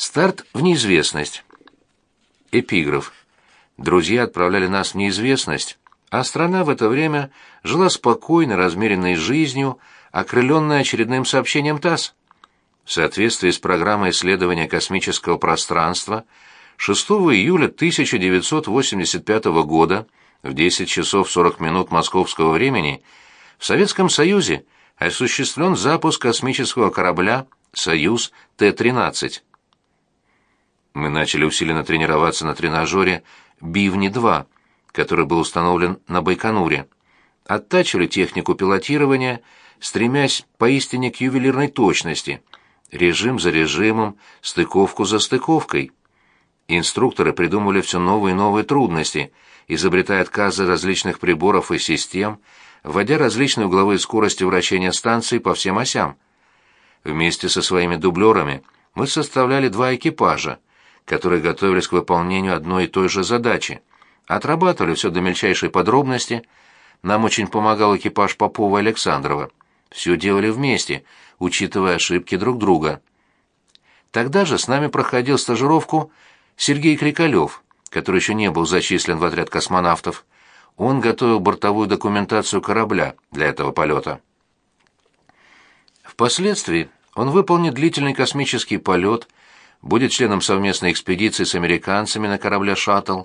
Старт в неизвестность. Эпиграф. Друзья отправляли нас в неизвестность, а страна в это время жила спокойно, размеренной жизнью, окрыленная очередным сообщением ТАСС. В соответствии с программой исследования космического пространства 6 июля 1985 года в 10 часов 40 минут московского времени в Советском Союзе осуществлен запуск космического корабля «Союз Т-13». Мы начали усиленно тренироваться на тренажере «Бивни-2», который был установлен на Байконуре. Оттачивали технику пилотирования, стремясь поистине к ювелирной точности, режим за режимом, стыковку за стыковкой. Инструкторы придумывали все новые и новые трудности, изобретая отказы различных приборов и систем, вводя различные угловые скорости вращения станции по всем осям. Вместе со своими дублерами мы составляли два экипажа, которые готовились к выполнению одной и той же задачи. Отрабатывали все до мельчайшей подробности. Нам очень помогал экипаж Попова и Александрова. Все делали вместе, учитывая ошибки друг друга. Тогда же с нами проходил стажировку Сергей Крикалев, который еще не был зачислен в отряд космонавтов. Он готовил бортовую документацию корабля для этого полета. Впоследствии он выполнит длительный космический полет, будет членом совместной экспедиции с американцами на корабле «Шаттл»,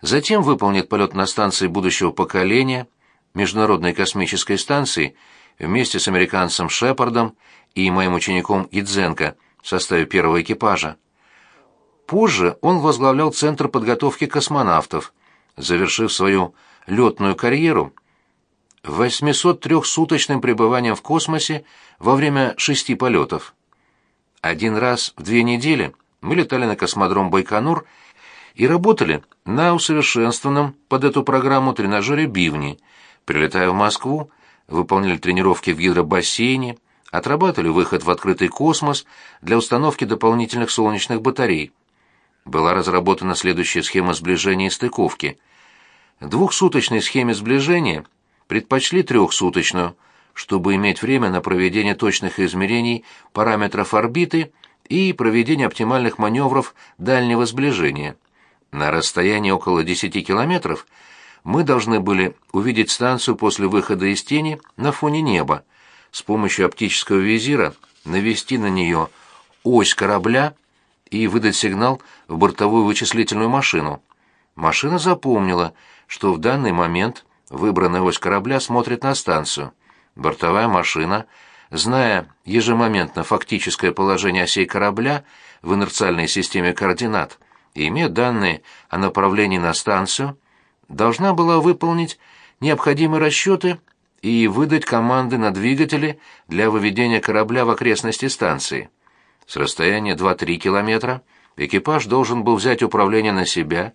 затем выполнит полет на станции будущего поколения, Международной космической станции, вместе с американцем Шепардом и моим учеником Идзенко в составе первого экипажа. Позже он возглавлял Центр подготовки космонавтов, завершив свою летную карьеру 803-суточным пребыванием в космосе во время шести полетов. Один раз в две недели мы летали на космодром Байконур и работали на усовершенствованном под эту программу тренажере «Бивни», прилетая в Москву, выполняли тренировки в гидробассейне, отрабатывали выход в открытый космос для установки дополнительных солнечных батарей. Была разработана следующая схема сближения и стыковки. Двухсуточной схеме сближения предпочли трехсуточную – чтобы иметь время на проведение точных измерений параметров орбиты и проведение оптимальных маневров дальнего сближения. На расстоянии около 10 километров мы должны были увидеть станцию после выхода из тени на фоне неба, с помощью оптического визира навести на нее ось корабля и выдать сигнал в бортовую вычислительную машину. Машина запомнила, что в данный момент выбранная ось корабля смотрит на станцию – Бортовая машина, зная ежемоментно фактическое положение осей корабля в инерциальной системе координат и имея данные о направлении на станцию, должна была выполнить необходимые расчеты и выдать команды на двигатели для выведения корабля в окрестности станции. С расстояния 2-3 километра экипаж должен был взять управление на себя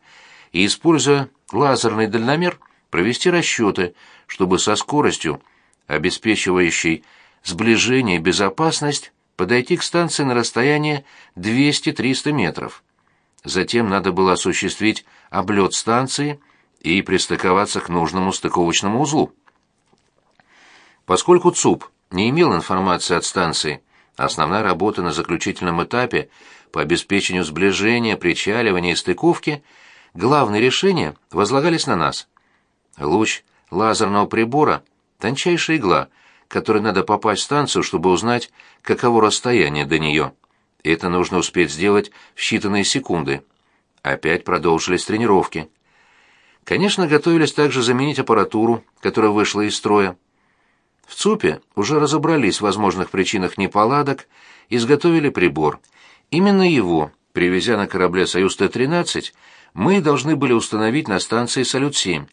и, используя лазерный дальномер, провести расчеты, чтобы со скоростью обеспечивающий сближение и безопасность, подойти к станции на расстояние 200-300 метров. Затем надо было осуществить облет станции и пристыковаться к нужному стыковочному узлу. Поскольку ЦУП не имел информации от станции, основная работа на заключительном этапе по обеспечению сближения, причаливания и стыковки, главные решения возлагались на нас. Луч лазерного прибора Тончайшая игла, которой надо попасть в станцию, чтобы узнать, каково расстояние до нее. это нужно успеть сделать в считанные секунды. Опять продолжились тренировки. Конечно, готовились также заменить аппаратуру, которая вышла из строя. В ЦУПе уже разобрались в возможных причинах неполадок, изготовили прибор. Именно его, привезя на корабле «Союз Т-13», мы должны были установить на станции «Салют-7».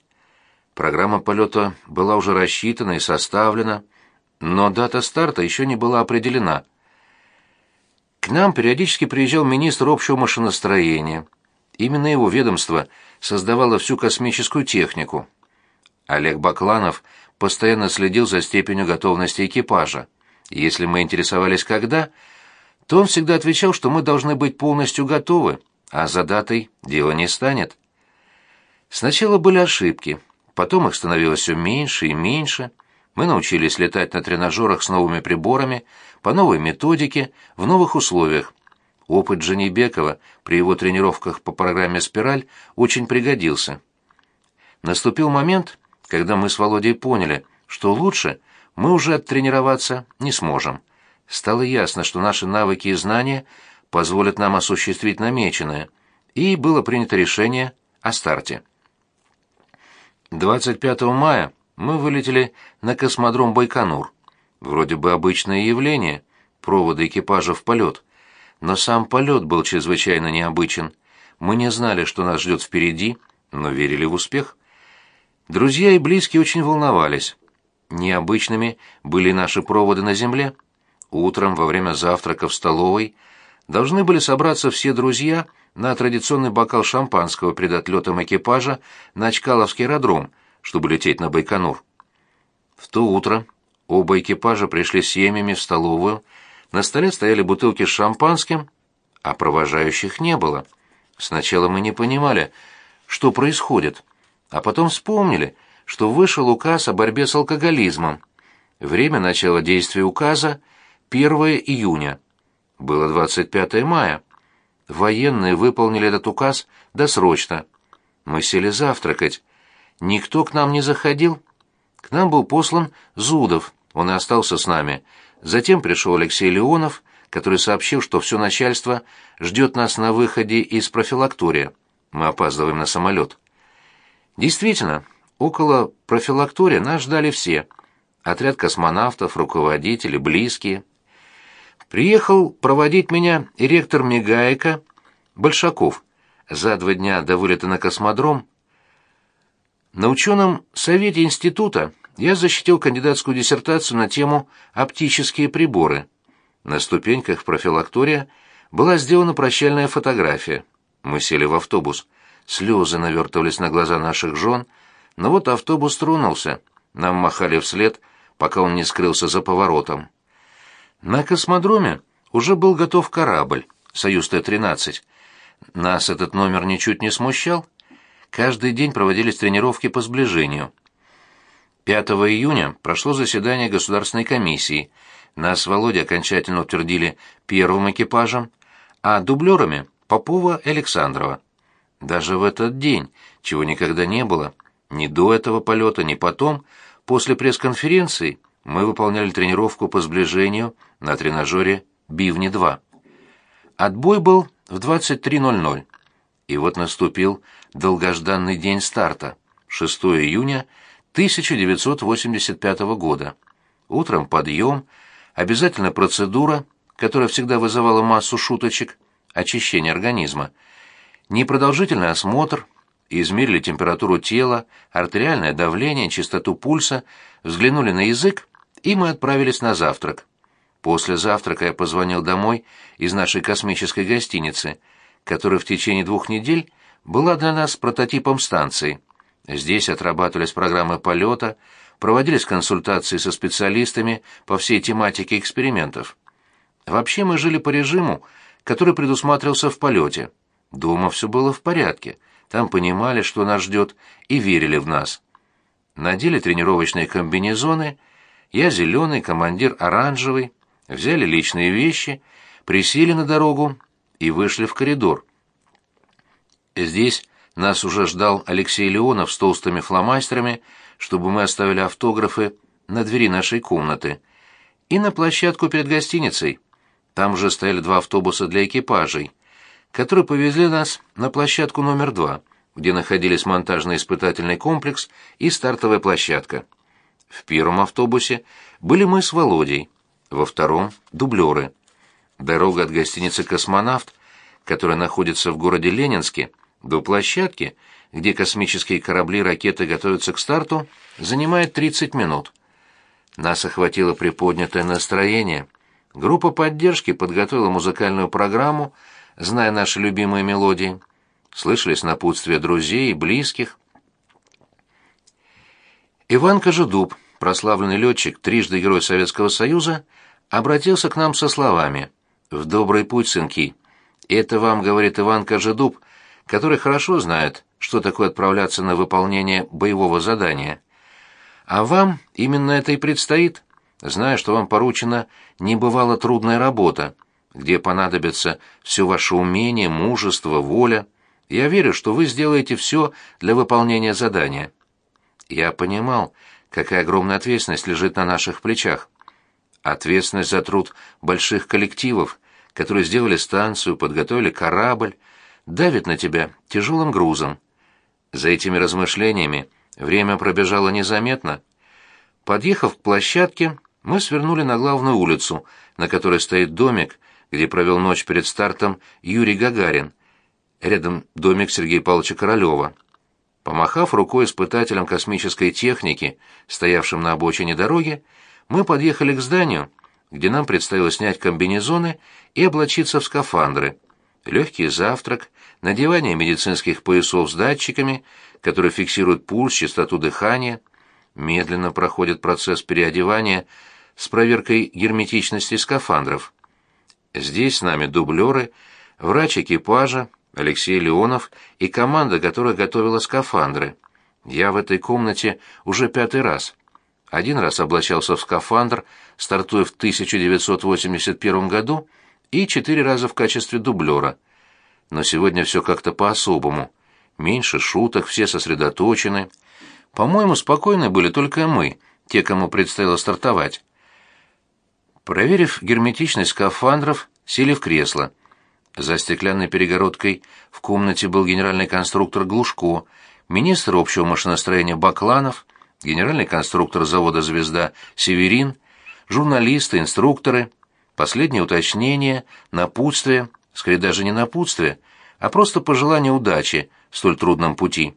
Программа полета была уже рассчитана и составлена, но дата старта еще не была определена. К нам периодически приезжал министр общего машиностроения. Именно его ведомство создавало всю космическую технику. Олег Бакланов постоянно следил за степенью готовности экипажа. Если мы интересовались когда, то он всегда отвечал, что мы должны быть полностью готовы, а за датой дело не станет. Сначала были ошибки, Потом их становилось все меньше и меньше. Мы научились летать на тренажерах с новыми приборами, по новой методике, в новых условиях. Опыт Джанибекова при его тренировках по программе «Спираль» очень пригодился. Наступил момент, когда мы с Володей поняли, что лучше мы уже оттренироваться не сможем. Стало ясно, что наши навыки и знания позволят нам осуществить намеченное, и было принято решение о старте. 25 мая мы вылетели на космодром Байконур. Вроде бы обычное явление, проводы экипажа в полет. Но сам полет был чрезвычайно необычен. Мы не знали, что нас ждет впереди, но верили в успех. Друзья и близкие очень волновались. Необычными были наши проводы на земле. Утром, во время завтрака в столовой, должны были собраться все друзья на традиционный бокал шампанского перед отлетом экипажа на Чкаловский аэродром, чтобы лететь на Байконур. В то утро оба экипажа пришли с семьями в столовую, на столе стояли бутылки с шампанским, а провожающих не было. Сначала мы не понимали, что происходит, а потом вспомнили, что вышел указ о борьбе с алкоголизмом. Время начала действия указа — 1 июня. Было 25 мая. Военные выполнили этот указ досрочно. Мы сели завтракать. Никто к нам не заходил. К нам был послан Зудов, он и остался с нами — Затем пришел Алексей Леонов, который сообщил, что все начальство ждет нас на выходе из профилактория. Мы опаздываем на самолет. Действительно, около профилактория нас ждали все. Отряд космонавтов, руководители, близкие. Приехал проводить меня ректор Мегаика Большаков. За два дня до вылета на космодром на ученом совете института я защитил кандидатскую диссертацию на тему «Оптические приборы». На ступеньках профилактория была сделана прощальная фотография. Мы сели в автобус. Слезы навертывались на глаза наших жен, но вот автобус тронулся. Нам махали вслед, пока он не скрылся за поворотом. На космодроме уже был готов корабль «Союз Т-13». Нас этот номер ничуть не смущал. Каждый день проводились тренировки по сближению — 5 июня прошло заседание Государственной комиссии. Нас с Володей окончательно утвердили первым экипажем, а дублерами — Попова Александрова. Даже в этот день, чего никогда не было, ни до этого полета, ни потом, после пресс-конференции, мы выполняли тренировку по сближению на тренажере «Бивни-2». Отбой был в 23.00. И вот наступил долгожданный день старта, 6 июня 1985 года. Утром подъем, обязательно процедура, которая всегда вызывала массу шуточек, очищение организма, непродолжительный осмотр, измерили температуру тела, артериальное давление, частоту пульса, взглянули на язык, и мы отправились на завтрак. После завтрака я позвонил домой из нашей космической гостиницы, которая в течение двух недель была для нас прототипом станции. Здесь отрабатывались программы полета, проводились консультации со специалистами по всей тематике экспериментов. Вообще мы жили по режиму, который предусматривался в полете. Дома все было в порядке, там понимали, что нас ждет, и верили в нас. Надели тренировочные комбинезоны, я зеленый, командир оранжевый, взяли личные вещи, присели на дорогу и вышли в коридор. Здесь нас уже ждал Алексей Леонов с толстыми фломастерами, чтобы мы оставили автографы на двери нашей комнаты. И на площадку перед гостиницей. Там уже стояли два автобуса для экипажей, которые повезли нас на площадку номер два, где находились монтажный испытательный комплекс и стартовая площадка. В первом автобусе были мы с Володей, во втором — дублеры. Дорога от гостиницы «Космонавт», которая находится в городе Ленинске, — до площадки, где космические корабли и ракеты готовятся к старту, занимает 30 минут. Нас охватило приподнятое настроение. Группа поддержки подготовила музыкальную программу, зная наши любимые мелодии. Слышались напутствия друзей и близких. Иван Кожедуб, прославленный летчик, трижды Герой Советского Союза, обратился к нам со словами «В добрый путь, сынки». «Это вам, — говорит Иван Кожедуб, — который хорошо знает, что такое отправляться на выполнение боевого задания. А вам именно это и предстоит, зная, что вам поручена небывало трудная работа, где понадобится все ваше умение, мужество, воля. Я верю, что вы сделаете все для выполнения задания». Я понимал, какая огромная ответственность лежит на наших плечах. Ответственность за труд больших коллективов, которые сделали станцию, подготовили корабль, давит на тебя тяжелым грузом. За этими размышлениями время пробежало незаметно. Подъехав к площадке, мы свернули на главную улицу, на которой стоит домик, где провел ночь перед стартом Юрий Гагарин. Рядом домик Сергея Павловича Королева. Помахав рукой испытателям космической техники, стоявшим на обочине дороги, мы подъехали к зданию, где нам предстояло снять комбинезоны и облачиться в скафандры. Легкий завтрак, надевание медицинских поясов с датчиками, которые фиксируют пульс, частоту дыхания. Медленно проходит процесс переодевания с проверкой герметичности скафандров. Здесь с нами дублеры, врач экипажа, Алексей Леонов и команда, которая готовила скафандры. Я в этой комнате уже пятый раз. Один раз облачался в скафандр, стартуя в 1981 году, и четыре раза в качестве дублера. Но сегодня все как-то по-особому. Меньше шуток, все сосредоточены. По-моему, спокойны были только мы, те, кому предстояло стартовать. Проверив герметичность скафандров, сели в кресло — за стеклянной перегородкой в комнате был генеральный конструктор Глушко, министр общего машиностроения Бакланов, генеральный конструктор завода «Звезда» Северин, журналисты, инструкторы, последнее уточнение, напутствие, скорее даже не напутствие, а просто пожелание удачи в столь трудном пути.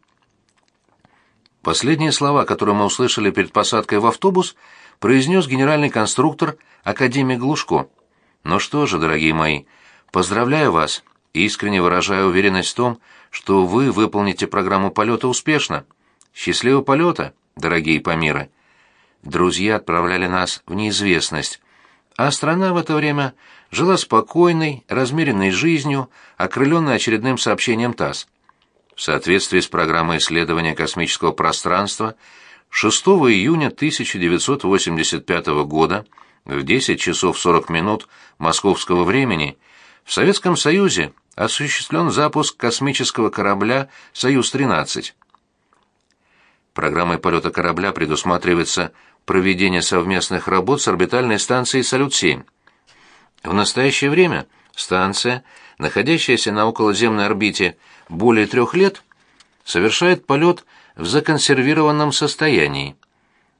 Последние слова, которые мы услышали перед посадкой в автобус, произнес генеральный конструктор академик Глушко. «Ну что же, дорогие мои», Поздравляю вас. Искренне выражаю уверенность в том, что вы выполните программу полета успешно. Счастливого полета, дорогие Памиры. Друзья отправляли нас в неизвестность, а страна в это время жила спокойной, размеренной жизнью, окрыленной очередным сообщением ТАСС. В соответствии с программой исследования космического пространства 6 июня 1985 года в 10 часов 40 минут московского времени – в Советском Союзе осуществлен запуск космического корабля «Союз-13». Программой полета корабля предусматривается проведение совместных работ с орбитальной станцией «Салют-7». В настоящее время станция, находящаяся на околоземной орбите более трех лет, совершает полет в законсервированном состоянии.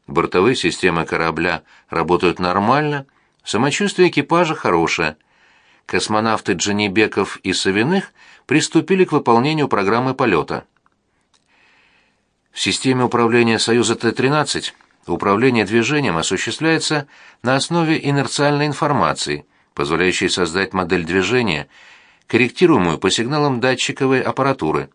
Бортовые системы корабля работают нормально, самочувствие экипажа хорошее – космонавты Джанибеков и Савиных приступили к выполнению программы полета. В системе управления Союза Т-13 управление движением осуществляется на основе инерциальной информации, позволяющей создать модель движения, корректируемую по сигналам датчиковой аппаратуры.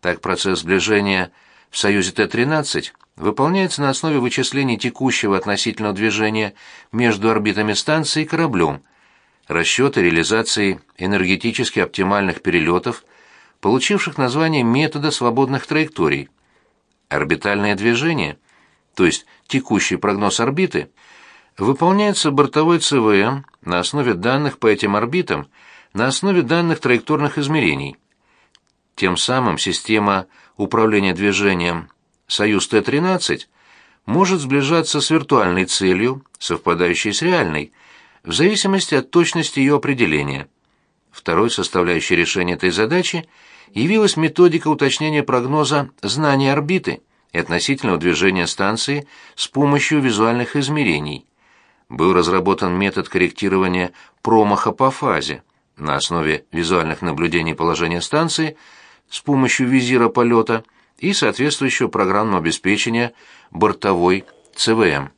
Так процесс сближения в Союзе Т-13 выполняется на основе вычислений текущего относительного движения между орбитами станции и кораблем, расчеты реализации энергетически оптимальных перелетов, получивших название метода свободных траекторий. Орбитальное движение, то есть текущий прогноз орбиты, выполняется бортовой ЦВМ на основе данных по этим орбитам, на основе данных траекторных измерений. Тем самым система управления движением «Союз Т-13» может сближаться с виртуальной целью, совпадающей с реальной, в зависимости от точности ее определения. Второй составляющей решения этой задачи явилась методика уточнения прогноза знания орбиты и относительного движения станции с помощью визуальных измерений. Был разработан метод корректирования промаха по фазе на основе визуальных наблюдений положения станции с помощью визира полета и соответствующего программного обеспечения бортовой ЦВМ.